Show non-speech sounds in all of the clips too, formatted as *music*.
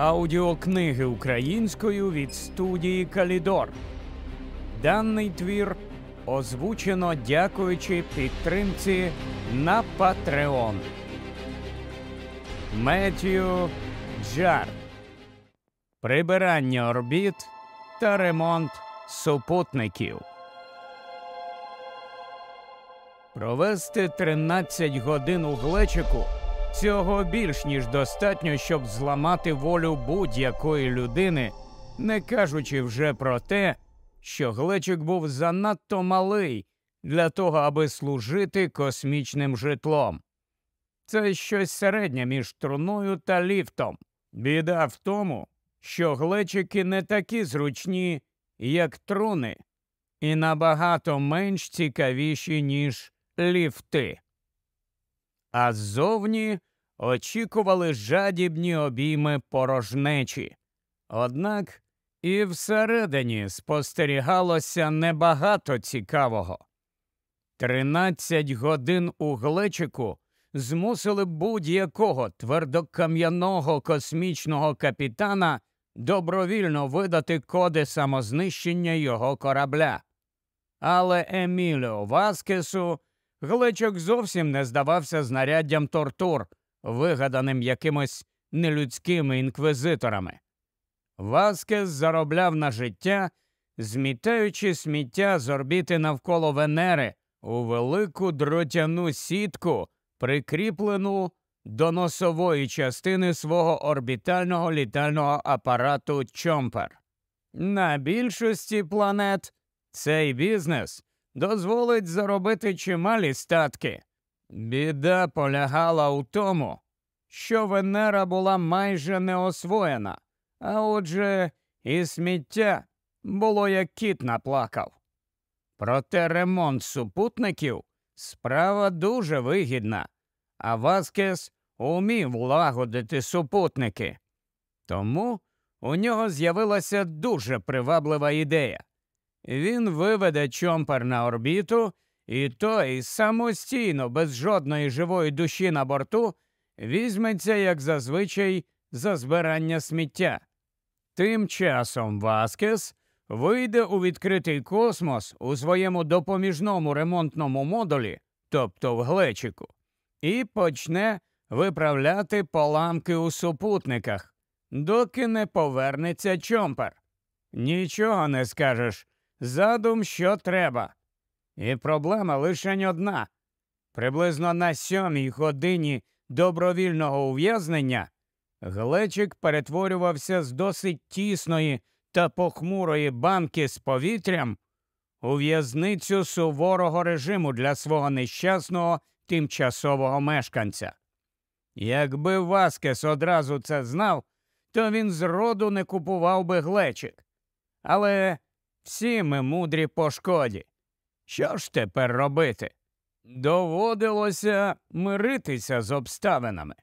Аудіокниги українською від студії Калідор. Даний твір озвучено дякуючи підтримці на Patreon. Меттью Джар. Прибирання орбіт та ремонт супутників. Провести 13 годин у глечику цього більш ніж достатньо, щоб зламати волю будь-якої людини, не кажучи вже про те, що глечик був занадто малий для того, аби служити космічним житлом. Це щось середнє між труною та ліфтом. Біда в тому, що глечики не такі зручні, як труни, і набагато менш цікавіші, ніж ліфти. А ззовні очікували жадібні обійми порожнечі. Однак і всередині спостерігалося небагато цікавого. Тринадцять годин у глечику змусили будь-якого твердокам'яного космічного капітана добровільно видати коди самознищення його корабля. Але Еміліо Васкесу глечок зовсім не здавався знаряддям тортур, вигаданим якимось нелюдськими інквізиторами. Васкес заробляв на життя, змітаючи сміття з орбіти навколо Венери у велику дротяну сітку, прикріплену до носової частини свого орбітального літального апарату Чомпер. На більшості планет цей бізнес дозволить заробити чималі статки. Біда полягала у тому, що Венера була майже не освоєна, а отже, і сміття було як кіт наплакав. Проте ремонт супутників справа дуже вигідна, а Васкес умів лагодити супутники. Тому у нього з'явилася дуже приваблива ідея. Він виведе чомпер на орбіту, і той самостійно, без жодної живої душі на борту, візьметься, як зазвичай, за збирання сміття. Тим часом Васкес вийде у відкритий космос у своєму допоміжному ремонтному модулі, тобто в глечику, і почне виправляти поламки у супутниках, доки не повернеться чомпер. Нічого не скажеш. Задум, що треба. І проблема лише одна. Приблизно на сьомій годині добровільного ув'язнення глечик перетворювався з досить тісної та похмурої банки з повітрям у в'язницю суворого режиму для свого нещасного тимчасового мешканця. Якби Васкес одразу це знав, то він зроду не купував би глечик. Але всі ми мудрі по шкоді. Що ж тепер робити? Доводилося миритися з обставинами.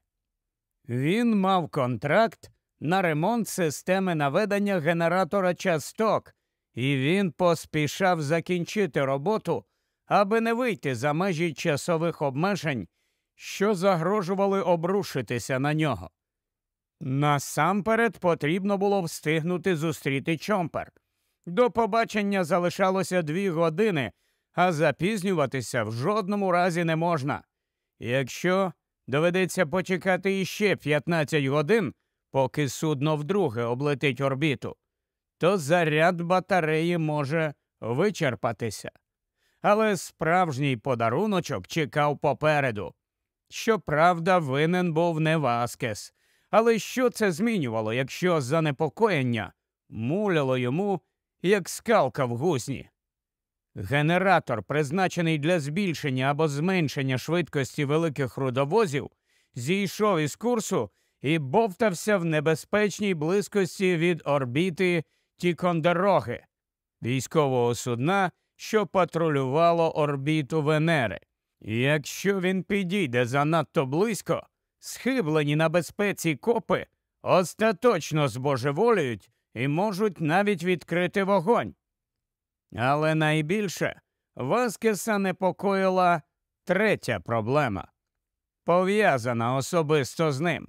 Він мав контракт на ремонт системи наведення генератора часток, і він поспішав закінчити роботу, аби не вийти за межі часових обмежень, що загрожували обрушитися на нього. Насамперед потрібно було встигнути зустріти чомпер. До побачення залишалося дві години, а запізнюватися в жодному разі не можна. Якщо доведеться почекати іще 15 годин, поки судно вдруге облетить орбіту, то заряд батареї може вичерпатися. Але справжній подаруночок чекав попереду. Щоправда, винен був не Васкес. Але що це змінювало, якщо занепокоєння муляло йому, як скалка в гусні? Генератор, призначений для збільшення або зменшення швидкості великих рудовозів, зійшов із курсу і бовтався в небезпечній близькості від орбіти Тікондероги, військового судна, що патрулювало орбіту Венери. Якщо він підійде занадто близько, схиблені на безпеці копи остаточно збожеволюють і можуть навіть відкрити вогонь. Але найбільше Васкеса непокоїла третя проблема, пов'язана особисто з ним.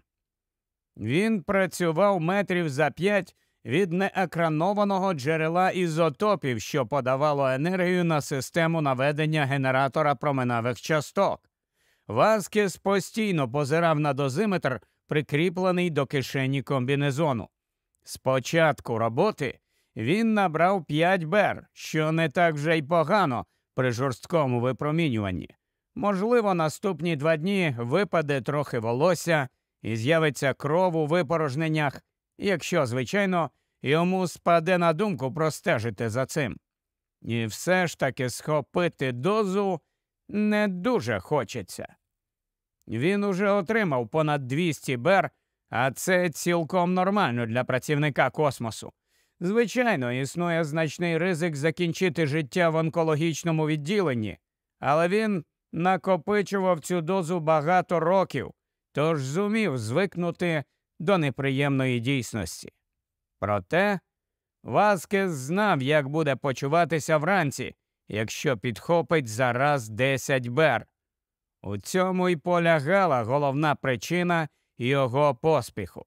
Він працював метрів за п'ять від неекранованого джерела ізотопів, що подавало енергію на систему наведення генератора променевих часток. Васкес постійно позирав на дозиметр, прикріплений до кишені комбінезону. Спочатку роботи він набрав 5 бер, що не так вже й погано при жорсткому випромінюванні. Можливо, наступні два дні випаде трохи волосся і з'явиться кров у випорожненнях, якщо, звичайно, йому спаде на думку простежити за цим. І все ж таки схопити дозу не дуже хочеться. Він уже отримав понад 200 бер, а це цілком нормально для працівника космосу. Звичайно, існує значний ризик закінчити життя в онкологічному відділенні, але він накопичував цю дозу багато років, тож зумів звикнути до неприємної дійсності. Проте Васкес знав, як буде почуватися вранці, якщо підхопить зараз 10 бер. У цьому й полягала головна причина його поспіху.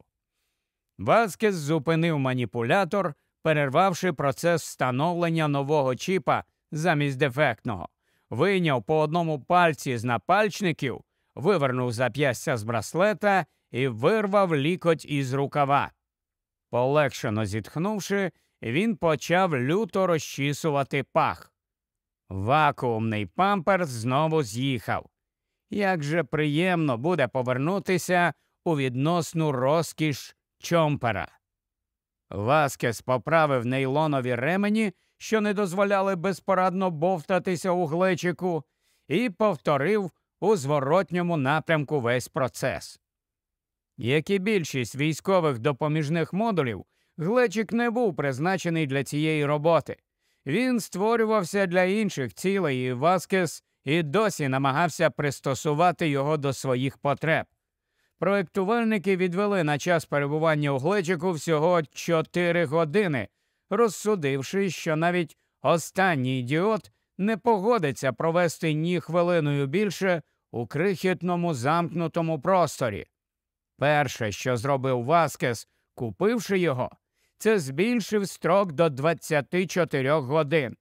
Васкес зупинив маніпулятор, перервавши процес встановлення нового чіпа замість дефектного, вийняв по одному пальці з напальчників, вивернув зап'ястя з браслета і вирвав лікоть із рукава. Полегшено зітхнувши, він почав люто розчісувати пах. Вакуумний памперс знову з'їхав. Як же приємно буде повернутися у відносну розкіш чомпера. Васкес поправив нейлонові ремені, що не дозволяли безпорадно бовтатися у глечику, і повторив у зворотньому напрямку весь процес. Як і більшість військових допоміжних модулів, глечик не був призначений для цієї роботи. Він створювався для інших цілей, і Васкес і досі намагався пристосувати його до своїх потреб. Проектувальники відвели на час перебування у глечику всього 4 години, розсудивши, що навіть останній ідіот не погодиться провести ні хвилиною більше у крихітному замкнутому просторі. Перше, що зробив Васкес, купивши його, це збільшив строк до 24 годин.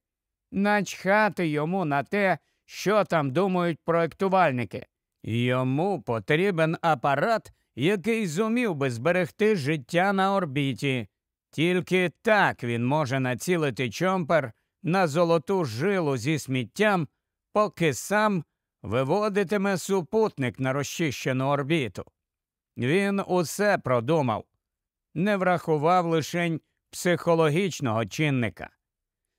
Начхати йому на те, що там думають проектувальники. Йому потрібен апарат, який зумів би зберегти життя на орбіті. Тільки так він може націлити чомпер на золоту жилу зі сміттям, поки сам виводитиме супутник на розчищену орбіту. Він усе продумав, не врахував лишень психологічного чинника.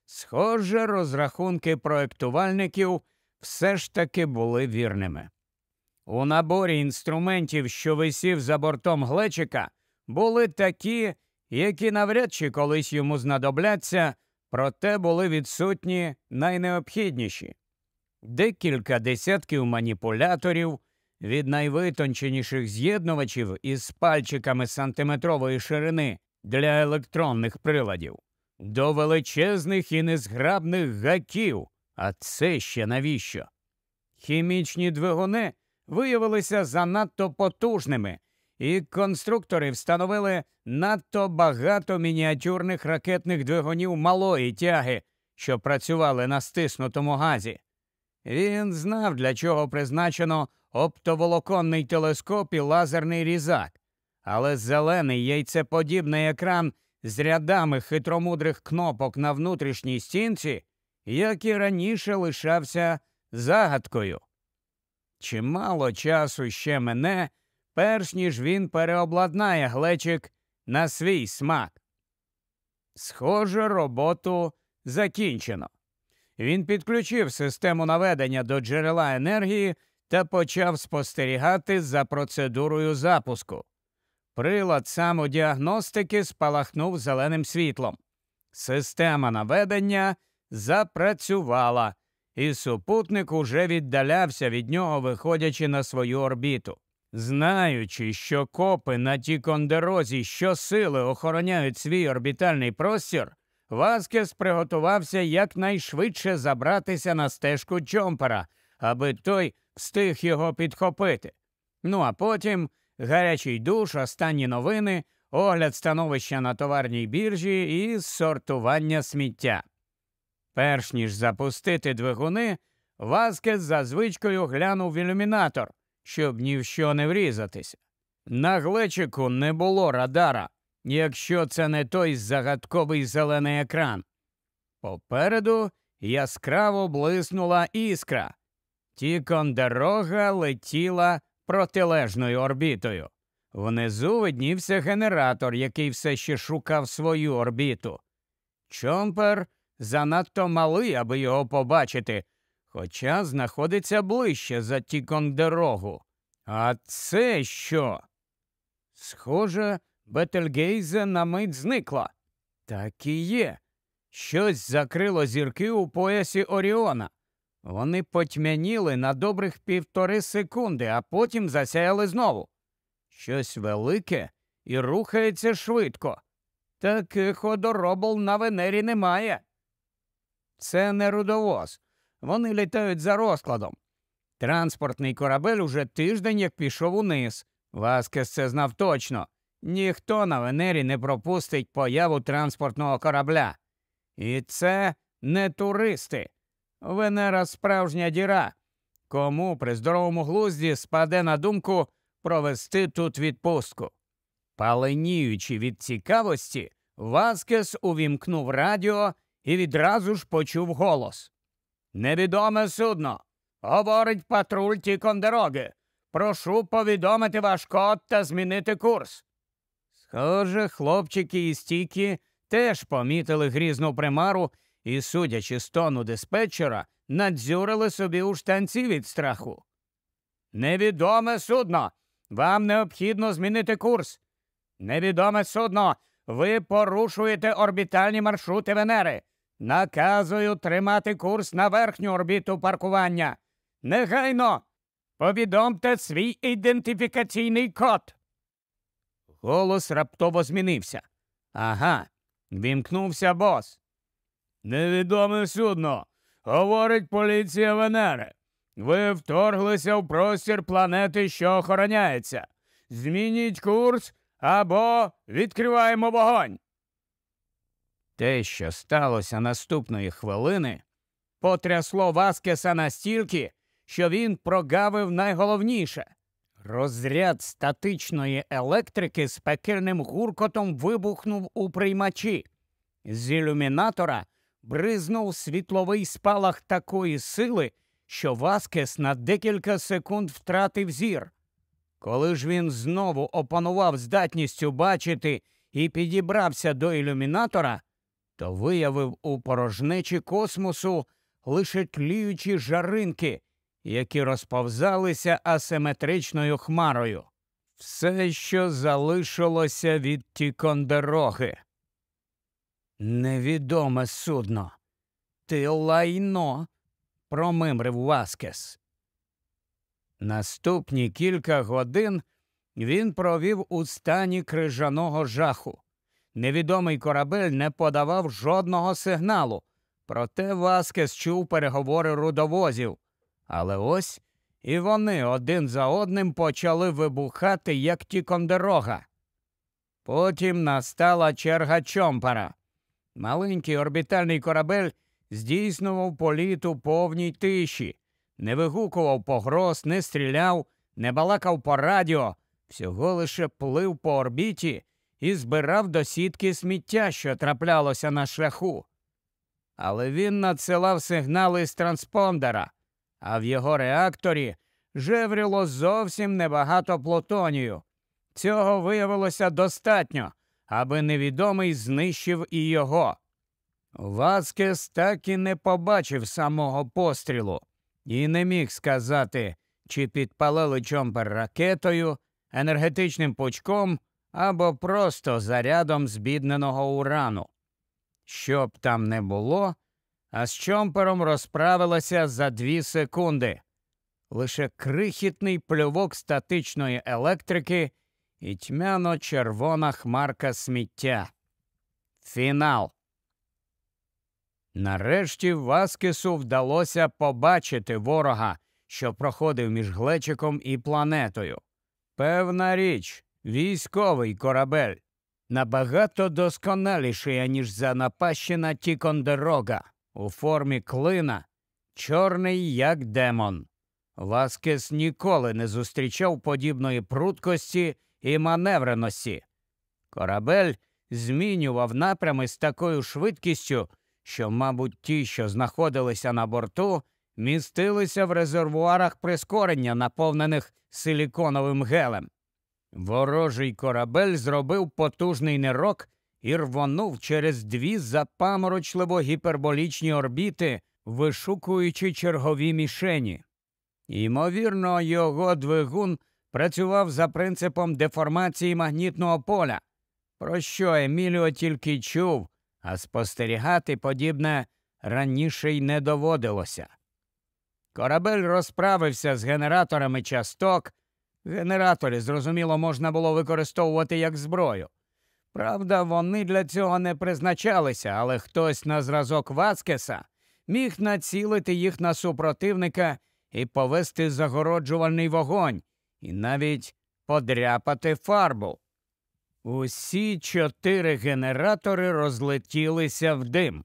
Схоже, розрахунки проектувальників все ж таки були вірними. У наборі інструментів, що висів за бортом глечика, були такі, які навряд чи колись йому знадобляться, проте були відсутні найнеобхідніші. Декілька десятків маніпуляторів від найвитонченіших з'єднувачів із пальчиками сантиметрової ширини для електронних приладів, до величезних і незграбних гаків. А це ще навіщо? Хімічні двигуни виявилися занадто потужними, і конструктори встановили надто багато мініатюрних ракетних двигунів малої тяги, що працювали на стиснутому газі. Він знав, для чого призначено оптоволоконний телескоп і лазерний різак, але зелений яйцеподібний екран з рядами хитромудрих кнопок на внутрішній стінці, як і раніше лишався загадкою. Чимало часу ще мене, перш ніж він переобладнає глечик на свій смак. Схоже, роботу закінчено. Він підключив систему наведення до джерела енергії та почав спостерігати за процедурою запуску. Прилад самодіагностики спалахнув зеленим світлом. Система наведення запрацювала, і супутник уже віддалявся від нього, виходячи на свою орбіту. Знаючи, що копи на Тікондерозі щосили охороняють свій орбітальний простір, Васкес приготувався якнайшвидше забратися на стежку Чомпера, аби той встиг його підхопити. Ну а потім гарячий душ, останні новини, огляд становища на товарній біржі і сортування сміття. Перш ніж запустити двигуни, Васкес за звичкою глянув в ілюмінатор, щоб ні в що не врізатися. На глечику не було радара, якщо це не той загадковий зелений екран. Попереду яскраво блиснула іскра. Тікондерога летіла протилежною орбітою. Внизу виднівся генератор, який все ще шукав свою орбіту. Чомпер занадто малий, аби його побачити, хоча знаходиться ближче за Тікондерогу. А це що? Схоже, Бетельгейзе на мить зникла. Так і є. Щось закрило зірки у поясі Оріона. Вони потьмяніли на добрих півтори секунди, а потім засяяли знову. Щось велике і рухається швидко. Таких ходоробол на Венері немає. Це не рудовоз. Вони літають за розкладом. Транспортний корабель уже тиждень як пішов униз. Васкес це знав точно. Ніхто на Венері не пропустить появу транспортного корабля. І це не туристи. Венера справжня діра. Кому при здоровому глузді спаде на думку провести тут відпустку? Паленіючи від цікавості, Васкес увімкнув радіо і відразу ж почув голос. Невідоме судно. Говорить патруль Тікондероги. Прошу повідомити ваш код та змінити курс. Схоже, хлопчики і стійки теж помітили грізну примару і, судячи з тону диспетчера, надзюрили собі у штанці від страху. Невідоме судно. Вам необхідно змінити курс. Невідоме судно. Ви порушуєте орбітальні маршрути Венери. Наказую тримати курс на верхню орбіту паркування. Негайно повідомте свій ідентифікаційний код. Голос раптово змінився. Ага, вімкнувся бос. Невідоме судно. Говорить поліція Венери. Ви вторглися в простір планети, що охороняється. Змініть курс або відкриваємо вогонь. Те, що сталося наступної хвилини, потрясло Васкеса настільки, що він прогавив найголовніше. Розряд статичної електрики з пекельним гуркотом вибухнув у приймачі. З ілюмінатора бризнув світловий спалах такої сили, що Васкес на декілька секунд втратив зір. Коли ж він знову опанував здатністю бачити і підібрався до ілюмінатора, то виявив у порожнечі космосу лише тліючі жаринки, які розповзалися асиметричною хмарою. Все, що залишилося від Тікондероги. Невідоме судно. Ти лайно, промимрив Васкес. Наступні кілька годин він провів у стані крижаного жаху. Невідомий корабель не подавав жодного сигналу, проте Васкес чув переговори рудовозів. Але ось і вони один за одним почали вибухати, як тікондерога. Потім настала черга Чомпара. Маленький орбітальний корабель здійснював політ у повній тиші, не вигукував погроз, не стріляв, не балакав по радіо, всього лише плив по орбіті і збирав до сітки сміття, що траплялося на шляху. Але він надсилав сигнали з транспондера, а в його реакторі жевріло зовсім небагато плутонію. Цього виявилося достатньо, аби невідомий знищив і його. Васкес так і не побачив самого пострілу і не міг сказати, чи підпалили чомпер ракетою, енергетичним пучком або просто зарядом збідненого урану. Що б там не було, а з чомпером розправилася за дві секунди. Лише крихітний плювок статичної електрики і тьмяно червона хмарка сміття. Фінал. Нарешті Васкесу вдалося побачити ворога, що проходив між глечиком і планетою. Певна річ, військовий корабель. Набагато досконаліший, аніж занапащена Тікондерога, у формі клина, чорний як демон. Васкес ніколи не зустрічав подібної пруткості і маневреності. Корабель змінював напрями з такою швидкістю, що, мабуть, ті, що знаходилися на борту, містилися в резервуарах прискорення, наповнених силіконовим гелем. Ворожий корабель зробив потужний нерок і рвонув через дві запаморочливо гіперболічні орбіти, вишукуючи чергові мішені. Ймовірно, його двигун працював за принципом деформації магнітного поля, про що Еміліо тільки чув, а спостерігати подібне раніше й не доводилося. Корабель розправився з генераторами часток. Генератори, зрозуміло, можна було використовувати як зброю. Правда, вони для цього не призначалися, але хтось на зразок Васкеса міг націлити їх на супротивника і повести загороджувальний вогонь, і навіть подряпати фарбу. Усі чотири генератори розлетілися в дим.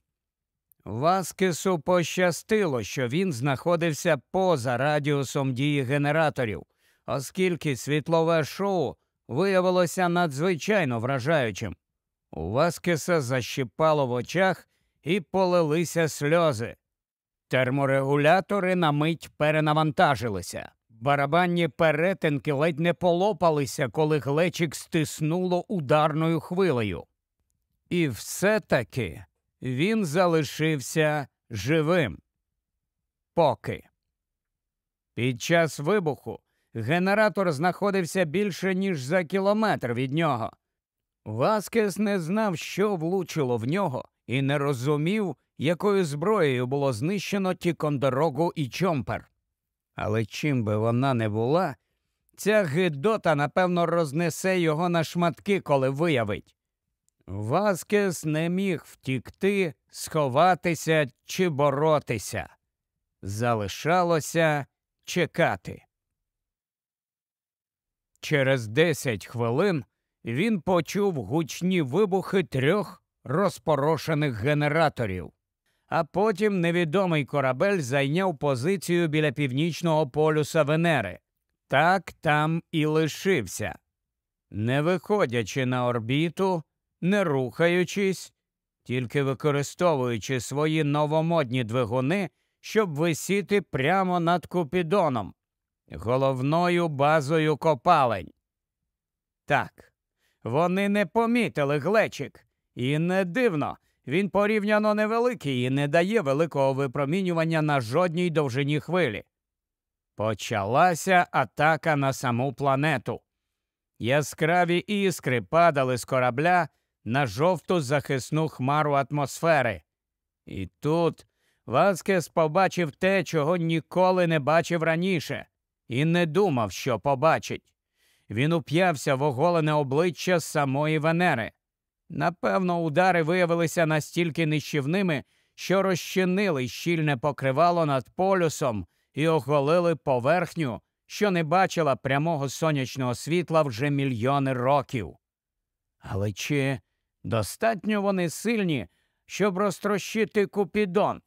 Васкесу пощастило, що він знаходився поза радіусом дії генераторів, оскільки світлове шоу виявилося надзвичайно вражаючим. У Васкеса защипало в очах і полилися сльози. Терморегулятори на мить перенавантажилися. Барабанні перетинки ледь не полопалися, коли глечик стиснуло ударною хвилею. І все таки він залишився живим. Поки. Під час вибуху генератор знаходився більше, ніж за кілометр від нього. Васкес не знав, що влучило в нього, і не розумів, якою зброєю було знищено Тікондорогу і Чомпер. Але чим би вона не була, ця гидота, напевно, рознесе його на шматки, коли виявить. Васкес не міг втікти, сховатися чи боротися. Залишалося чекати. Через десять хвилин він почув гучні вибухи трьох розпорошених генераторів, а потім невідомий корабель зайняв позицію біля північного полюса Венери. Так там і лишився. Не виходячи на орбіту, не рухаючись, тільки використовуючи свої новомодні двигуни, щоб висіти прямо над Купідоном, головною базою копалень. Так, вони не помітили глечик, і не дивно, він порівняно невеликий і не дає великого випромінювання на жодній довжині хвилі. Почалася атака на саму планету. Яскраві іскри падали з корабля на жовту захисну хмару атмосфери. І тут Васкес побачив те, чого ніколи не бачив раніше, і не думав, що побачить. Він уп'явся в оголене обличчя самої Венери. Напевно, удари виявилися настільки нищівними, що розчинили щільне покривало над полюсом і оголили поверхню, що не бачила прямого сонячного світла вже мільйони років. Але чи достатньо вони сильні, щоб розтрощити Купідон?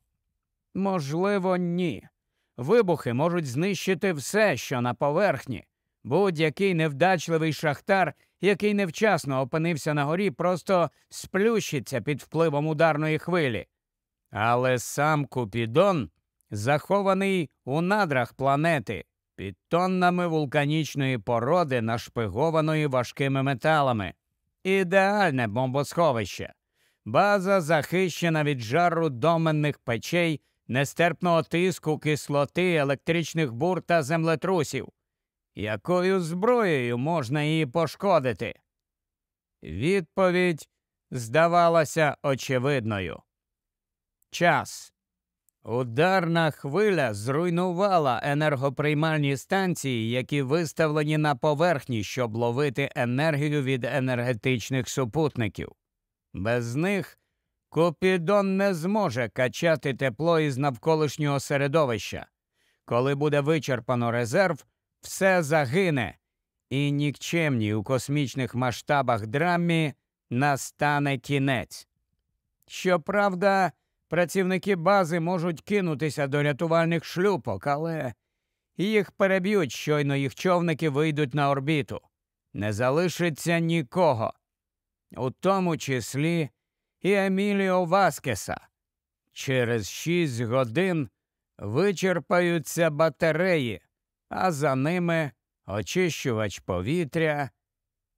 Можливо, ні. Вибухи можуть знищити все, що на поверхні. Будь-який невдачливий шахтар, який невчасно опинився на горі, просто сплющиться під впливом ударної хвилі. Але сам Купідон захований у надрах планети, під тоннами вулканічної породи, нашпигованої важкими металами. Ідеальне бомбосховище. База захищена від жару доменних печей, нестерпного тиску, кислоти, електричних бур та землетрусів. Якою зброєю можна її пошкодити? Відповідь здавалася очевидною. Час. Ударна хвиля зруйнувала енергоприймальні станції, які виставлені на поверхні, щоб ловити енергію від енергетичних супутників. Без них Купідон не зможе качати тепло із навколишнього середовища. Коли буде вичерпано резерв, все загине, і нікчемній у космічних масштабах драмі настане кінець. Щоправда, працівники бази можуть кинутися до рятувальних шлюпок, але їх переб'ють, щойно їх човники вийдуть на орбіту. Не залишиться нікого, у тому числі і Еміліо Васкеса. Через шість годин вичерпаються батареї, а за ними очищувач повітря.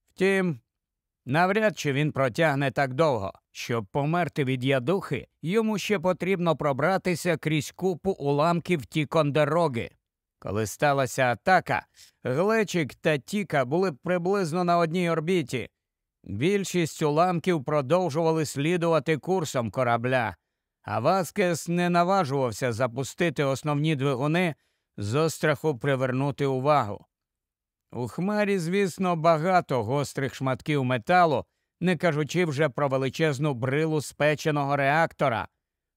Втім, навряд чи він протягне так довго. Щоб померти від ядухи, йому ще потрібно пробратися крізь купу уламків Тікондероги. Коли сталася атака, Глечик та Тіка були приблизно на одній орбіті. Більшість уламків продовжували слідувати курсом корабля, а Васкес не наважувався запустити основні двигуни з остраху привернути увагу. У хмарі, звісно, багато гострих шматків металу, не кажучи вже про величезну брилу спеченого реактора.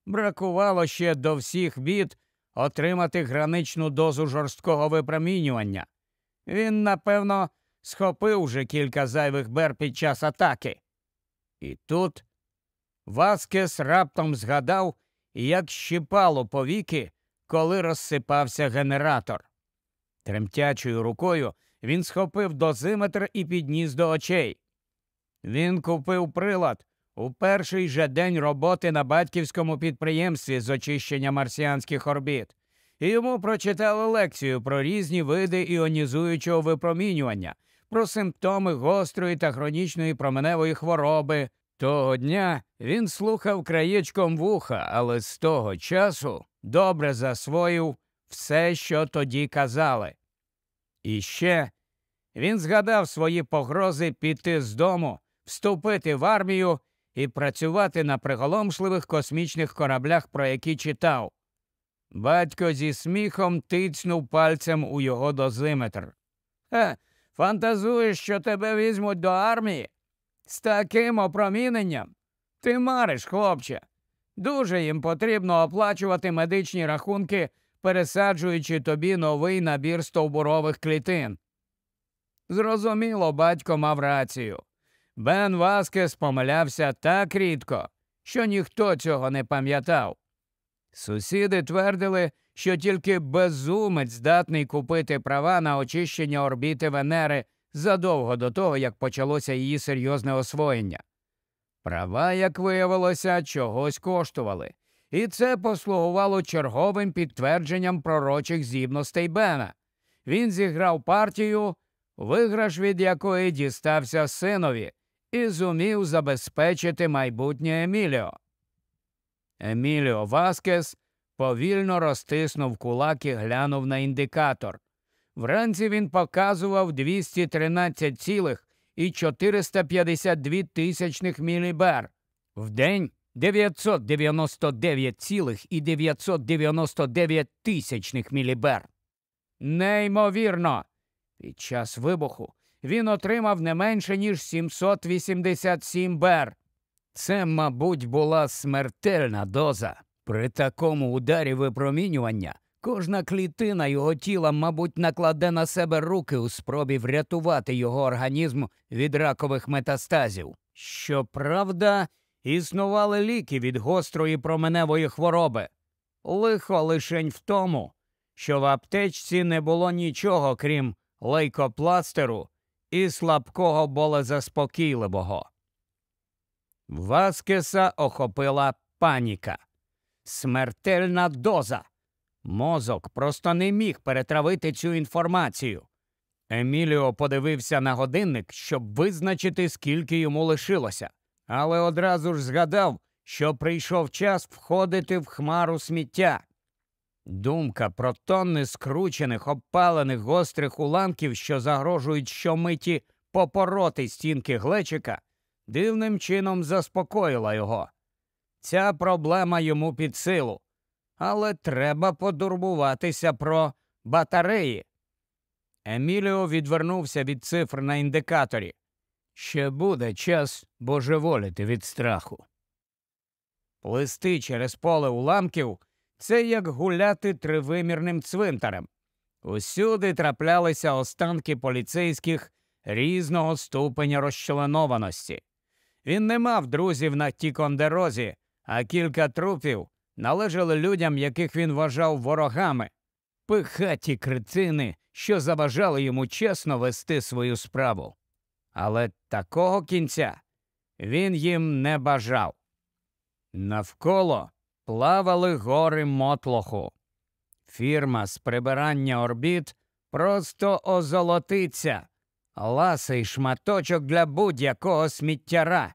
Бракувало ще до всіх бід отримати граничну дозу жорсткого випромінювання. Він, напевно, схопив вже кілька зайвих бер під час атаки. І тут Васкес раптом згадав, як щипало повіки, коли розсипався генератор. Тремтячою рукою він схопив дозиметр і підніс до очей. Він купив прилад у перший же день роботи на батьківському підприємстві з очищення марсіанських орбіт, і йому прочитали лекцію про різні види іонізуючого випромінювання, про симптоми гострої та хронічної променевої хвороби. Того дня він слухав краєчком вуха, але з того часу добре засвоїв все, що тоді казали. І ще він згадав свої погрози піти з дому, вступити в армію і працювати на приголомшливих космічних кораблях, про які читав. Батько зі сміхом тицнув пальцем у його дозиметр. Хе, фантазуєш, що тебе візьмуть до армії? З таким опроміненням? Ти мариш, хлопче. Дуже їм потрібно оплачувати медичні рахунки, пересаджуючи тобі новий набір стовбурових клітин. Зрозуміло, батько мав рацію. Бен Васкес помилявся так рідко, що ніхто цього не пам'ятав. Сусіди твердили, що тільки безумець здатний купити права на очищення орбіти Венери задовго до того, як почалося її серйозне освоєння. Права, як виявилося, чогось коштували, і це послугувало черговим підтвердженням пророчих здібностей Бена. Він зіграв партію, виграш від якої дістався синові, і зумів забезпечити майбутнє Еміліо. Еміліо Васкес повільно розтиснув кулак і глянув на індикатор. Вранці він показував 213,452 тисячних мілібер. Вдень 999,999 тисячних мілібер. Неймовірно. Під час вибуху він отримав не менше, ніж 787 бер. Це, мабуть, була смертельна доза. При такому ударі випромінювання кожна клітина його тіла, мабуть, накладе на себе руки у спробі врятувати його організм від ракових метастазів. Щоправда, існували ліки від гострої променевої хвороби. Лихо лишень в тому, що в аптечці не було нічого, крім лейкопластеру і слабкого болезаспокійливого. Васкеса охопила паніка. Смертельна доза. Мозок просто не міг перетравити цю інформацію. Еміліо подивився на годинник, щоб визначити, скільки йому лишилося, але одразу ж згадав, що прийшов час входити в хмару сміття. Думка про тонни скручених, обпалених гострих уламків, що загрожують щомиті попороти стінки глечика, дивним чином заспокоїла його. Ця проблема йому під силу, але треба подурбуватися про батареї. Еміліо відвернувся від цифр на індикаторі. Ще буде час божеволіти від страху. Плисти через поле уламків це як гуляти тривимірним цвинтарем. Усюди траплялися останки поліцейських різного ступеня розчленованості. Він не мав друзів на Тікондерозі, а кілька трупів належали людям, яких він вважав ворогами, пихаті критини, що заважали йому чесно вести свою справу. Але такого кінця він їм не бажав. Навколо плавали гори мотлоху. Фірма з прибирання орбіт просто озолотиться, ласий шматочок для будь-якого сміттяра.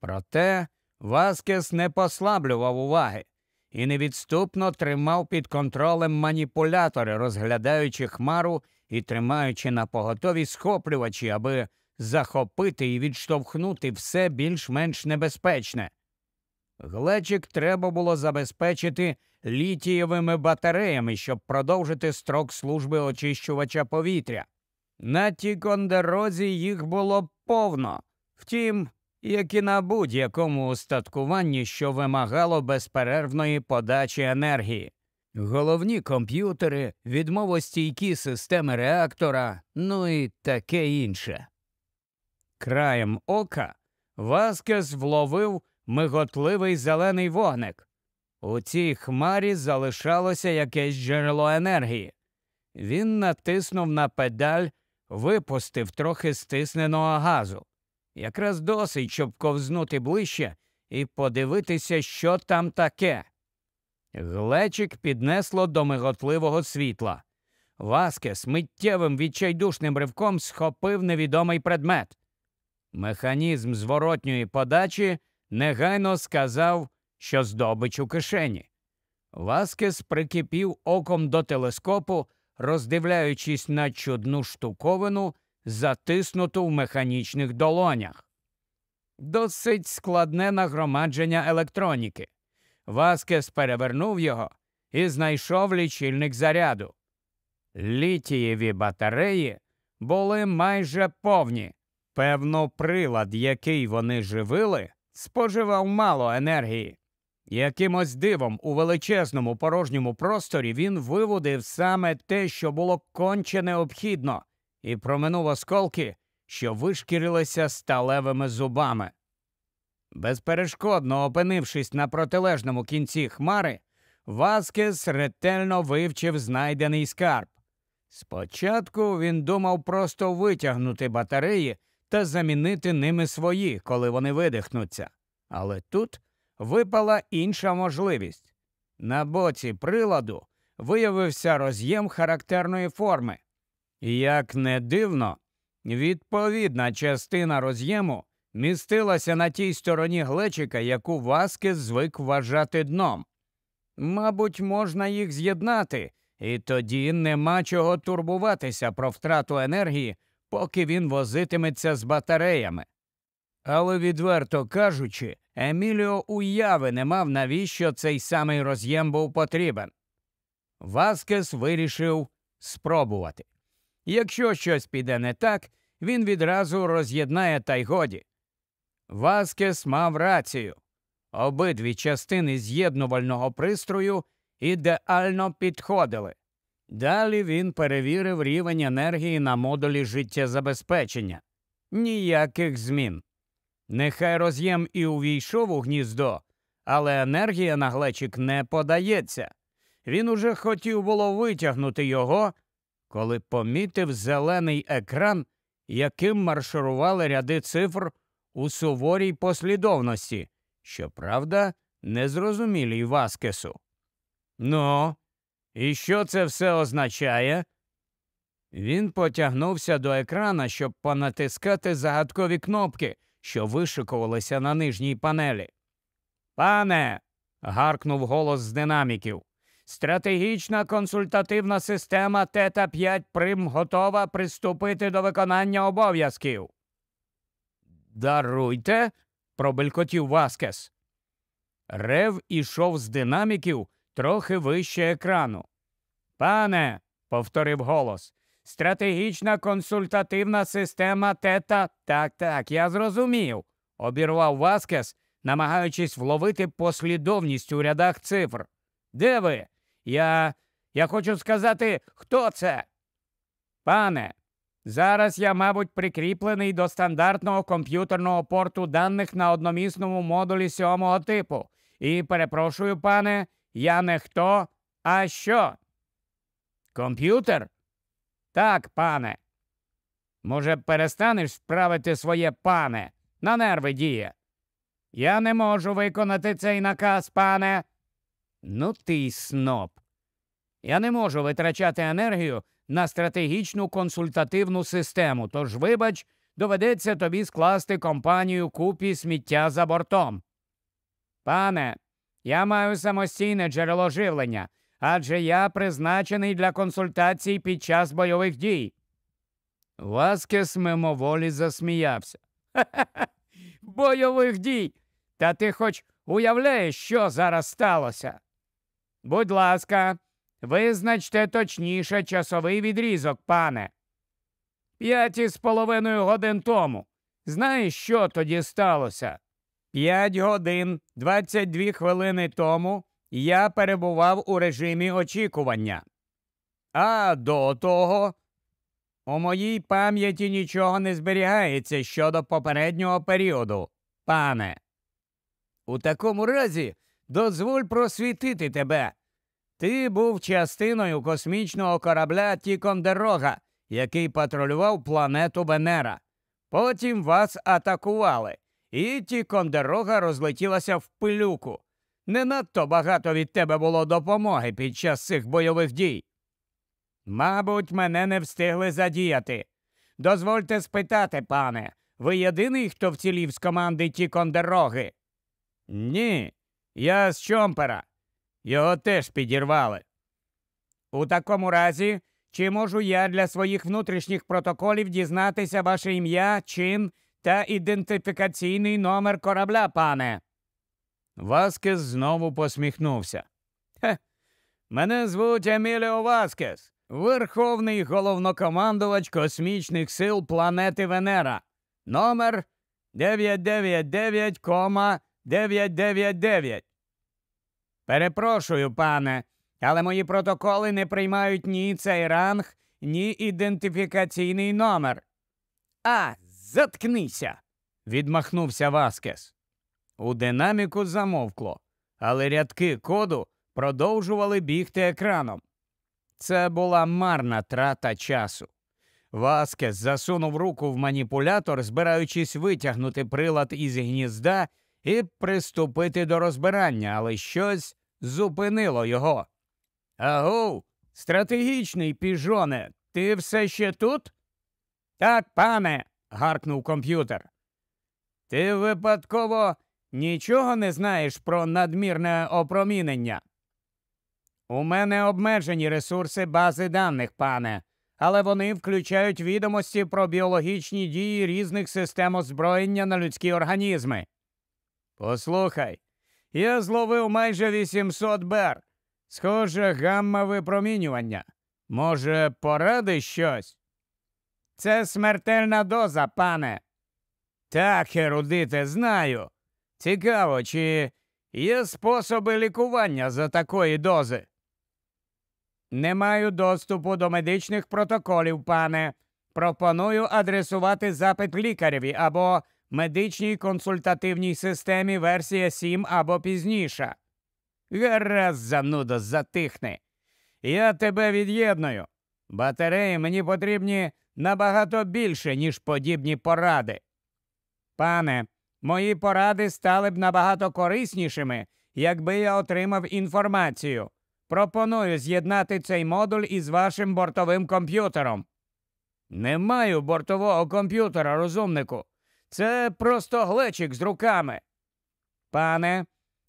Проте Васкес не послаблював уваги і невідступно тримав під контролем маніпулятори, розглядаючи хмару і тримаючи на поготові схоплювачі, аби захопити і відштовхнути все більш-менш небезпечне. Глечик треба було забезпечити літієвими батареями, щоб продовжити строк служби очищувача повітря. На Тікондерозі їх було повно, втім, як і на будь-якому устаткуванні, що вимагало безперервної подачі енергії. Головні комп'ютери, відмовостійкі системи реактора, ну і таке інше. Краєм ока Васкес вловив миготливий зелений вогник. У цій хмарі залишалося якесь джерело енергії. Він натиснув на педаль, випустив трохи стисненого газу. Якраз досить, щоб ковзнути ближче і подивитися, що там таке. Глечик піднесло до миготливого світла. Васкес миттєвим відчайдушним ривком схопив невідомий предмет. Механізм зворотньої подачі негайно сказав, що здобич у кишені. Васкес прикипів оком до телескопу, роздивляючись на чудну штуковину, затиснуту в механічних долонях. Досить складне нагромадження електроніки. Васкес перевернув його і знайшов лічильник заряду. Літієві батареї були майже повні. Певно, прилад, який вони живили, споживав мало енергії. Якимось дивом у величезному порожньому просторі він виводив саме те, що було конче необхідно, і проминув осколки, що вишкірилися сталевими зубами. Безперешкодно опинившись на протилежному кінці хмари, Васкес ретельно вивчив знайдений скарб. Спочатку він думав просто витягнути батареї та замінити ними свої, коли вони видихнуться. Але тут випала інша можливість. На боці приладу виявився роз'єм характерної форми. Як не дивно, відповідна частина роз'єму містилася на тій стороні глечика, яку Васкес звик вважати дном. Мабуть, можна їх з'єднати, і тоді нема чого турбуватися про втрату енергії, поки він возитиметься з батареями. Але, відверто кажучи, Еміліо уяви не мав, навіщо цей самий роз'єм був потрібен. Васкес вирішив спробувати. Якщо щось піде не так, він відразу роз'єднає та й годі. Васкес мав рацію. Обидві частини з'єднувального пристрою ідеально підходили. Далі він перевірив рівень енергії на модулі життєзабезпечення. Ніяких змін. Нехай роз'єм і увійшов у гніздо, але енергія на глечик не подається. Він уже хотів було витягнути його, коли помітив зелений екран, яким марширували ряди цифр у суворій послідовності, щоправда, незрозумілій Васкесу. Ну, і що це все означає? Він потягнувся до екрана, щоб понатискати загадкові кнопки, що вишикувалися на нижній панелі. Пане. гаркнув голос з динаміків. Стратегічна консультативна система Тета 5 Прим готова приступити до виконання обов'язків. Даруйте, пробелькотів Васкес. Рев ішов з динаміків трохи вище екрану. Пане, повторив голос, стратегічна консультативна система тета. Так, так, я зрозумів, обірвав Васкес, намагаючись вловити послідовність у рядах цифр. Де ви? Я. Я хочу сказати, хто це? Пане, зараз я, мабуть, прикріплений до стандартного комп'ютерного порту даних на одномісному модулі сьомого типу. І перепрошую, пане, я не хто, а що? Комп'ютер? Так, пане. Може, перестанеш справити своє пане? На нерви діє. Я не можу виконати цей наказ, пане. Ну ти сноб. Я не можу витрачати енергію на стратегічну консультативну систему, тож, вибач, доведеться тобі скласти компанію купі сміття за бортом. Пане, я маю самостійне джерело живлення, адже я призначений для консультацій під час бойових дій. Васкес мимоволі засміявся. Ха-ха-ха! *laughs* Бойових дій. Та ти хоч уявляєш, що зараз сталося? Будь ласка, визначте точніше часовий відрізок, пане. П'ять із половиною годин тому. Знаєш, що тоді сталося? П'ять годин двадцять дві хвилини тому я перебував у режимі очікування. А до того у моїй пам'яті нічого не зберігається щодо попереднього періоду, пане. У такому разі дозволь просвітити тебе. Ти був частиною космічного корабля Тікондерога, який патрулював планету Венера. Потім вас атакували, і Тікондерога розлетілася в пилюку. Не надто багато від тебе було допомоги під час цих бойових дій. Мабуть, мене не встигли задіяти. Дозвольте спитати, пане, ви єдиний, хто вцілів з команди Тікондероги? Ні, я з Чомпера. Його теж підірвали. У такому разі, чи можу я для своїх внутрішніх протоколів дізнатися ваше ім'я, чин та ідентифікаційний номер корабля, пане? Васкес знову посміхнувся. Хе, мене звуть Еміліо Васкес, верховний головнокомандувач космічних сил планети Венера. Номер 999,999. Перепрошую, пане, але мої протоколи не приймають ні цей ранг, ні ідентифікаційний номер. А, заткнися. відмахнувся Васкес. У динаміку замовкло, але рядки коду продовжували бігти екраном. Це була марна трата часу. Васкес засунув руку в маніпулятор, збираючись витягнути прилад із гнізда і приступити до розбирання, але щось зупинило його. Агу, стратегічний піжоне, ти все ще тут? Так, пане, гаркнув комп'ютер. Ти випадково нічого не знаєш про надмірне опромінення? У мене обмежені ресурси бази даних, пане, але вони включають відомості про біологічні дії різних систем озброєння на людські організми. Послухай, я зловив майже 800 бер. Схоже, гамма випромінювання. Може, поради щось? Це смертельна доза, пане. Так, ерудите, знаю. Цікаво, чи є способи лікування за такої дози? Не маю доступу до медичних протоколів, пане. Пропоную адресувати запит лікареві або медичній консультативній системі версія 7 або пізніша. Гаразд, занудо, затихни. Я тебе від'єдную. Батареї мені потрібні набагато більше, ніж подібні поради. Пане, мої поради стали б набагато кориснішими, якби я отримав інформацію. Пропоную з'єднати цей модуль із вашим бортовим комп'ютером. Не маю бортового комп'ютера, розумнику. Це просто глечик з руками. Пане,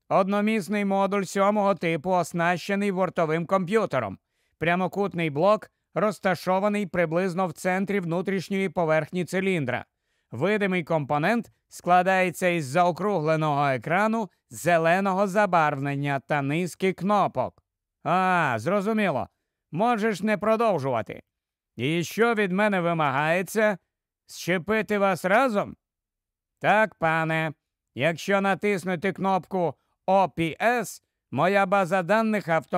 одномісний модуль сьомого типу оснащений бортовим комп'ютером. Прямокутний блок розташований приблизно в центрі внутрішньої поверхні циліндра. Видимий компонент складається із заокругленого екрану зеленого забарвлення та низки кнопок. А, зрозуміло. Можеш не продовжувати. І що від мене вимагається? Щепити вас разом? Так, пане. Якщо натиснути кнопку OPS, моя база даних авто.